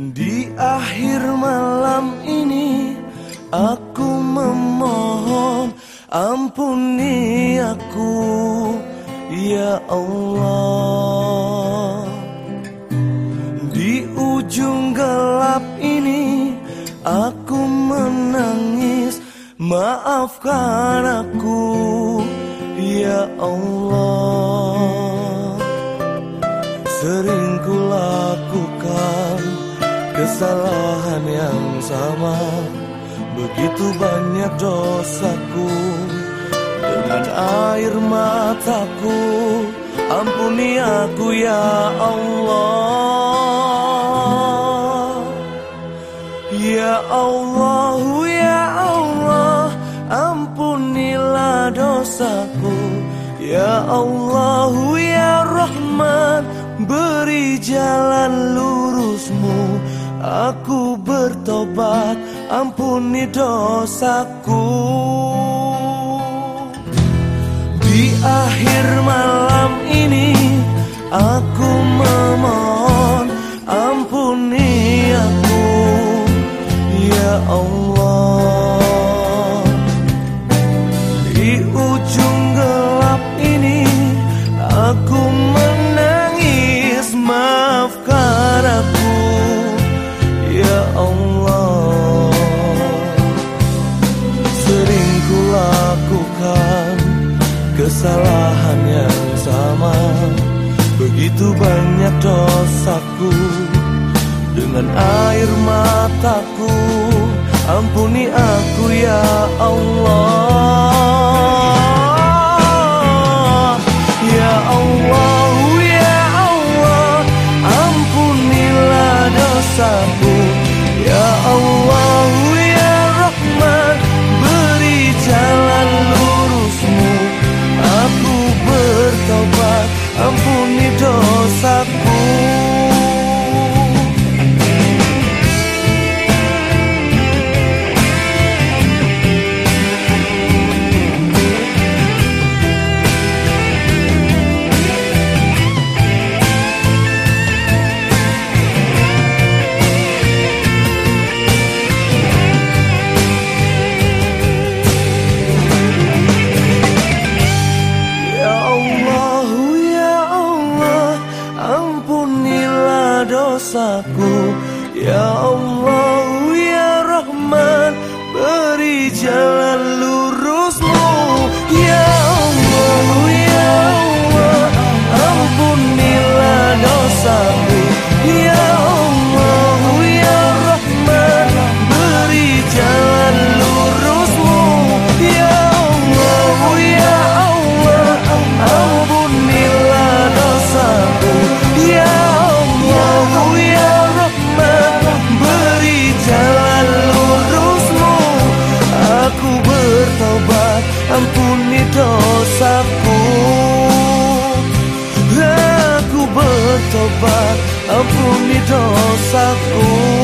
Di akhir malam ini aku memohon ampuni aku ya Allah. Di ujung gelap ini aku menangis maafkan aku ya Allah. Sering ku lakukan kesalahan yang sama. Begitu banyak dosaku. Dengan air mataku Ampuni aku ya Allah. Ya Allah, ya Allah Ampunilah dosaku. Ya Allah, ya Rahman Beri jalan lurusmu Aku bertobat, ampuni dosaku. Di akhir malam ini Aku Kesalahan yang sama. Begitu banyak dosaku Dengan air mataku Ampuni aku Ampuni dosaku dosaku. Ya Allah, bertobat, ampuni dosaku.